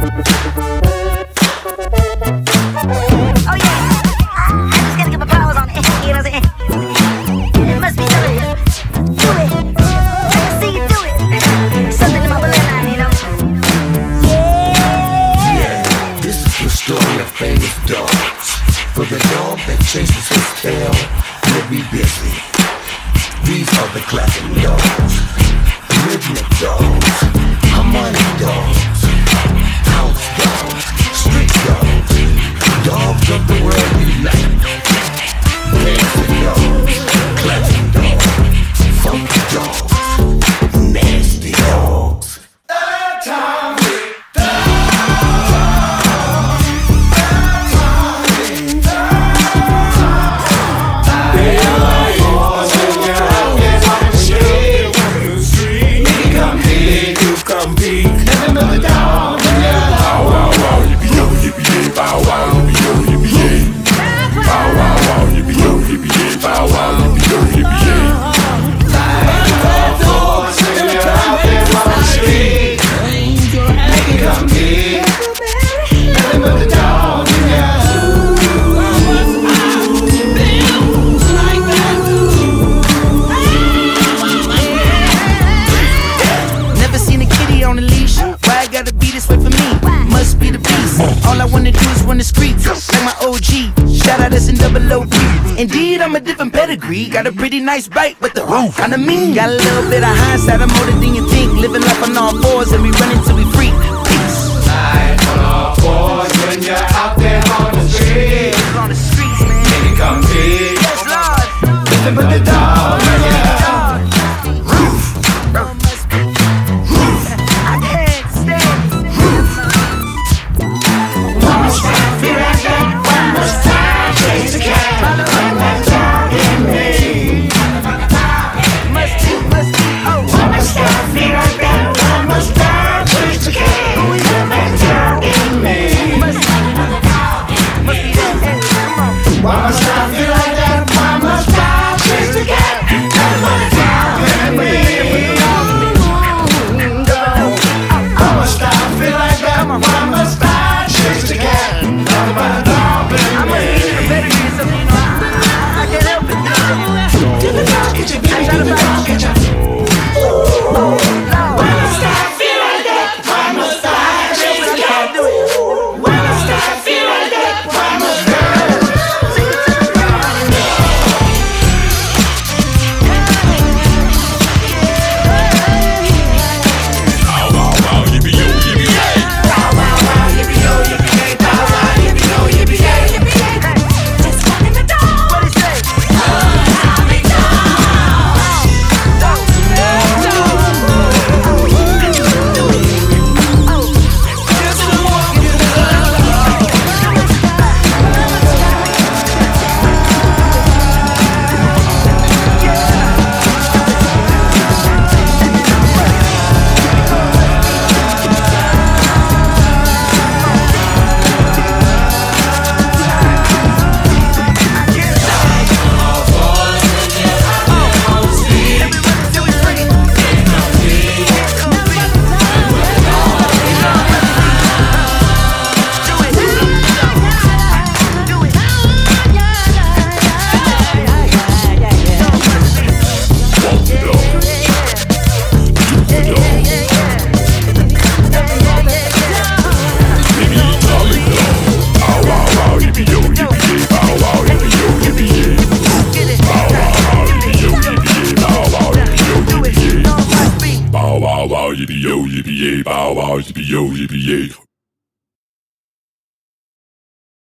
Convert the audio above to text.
For story of fate's dance For the dog that chases his tail, he'll be busy. These are the classic dogs. Rhythmic dogs. Harmonic dogs. Gotta be this way for me? Must be the beast. All I wanna do is run the streets like my OG. Shout out S and double OP. Indeed, I'm a different pedigree. Got a pretty nice bite, but the roof kinda mean. Got a little bit of hindsight, I'm older than you think. Living life on all fours and we run until we free. Peace. On all fours When you're out there on the street, On the streets, man. can you come big? Yes, Lord. Nothing but the dog. Yippee yo yippee yay bow wow yippee yo yippee yay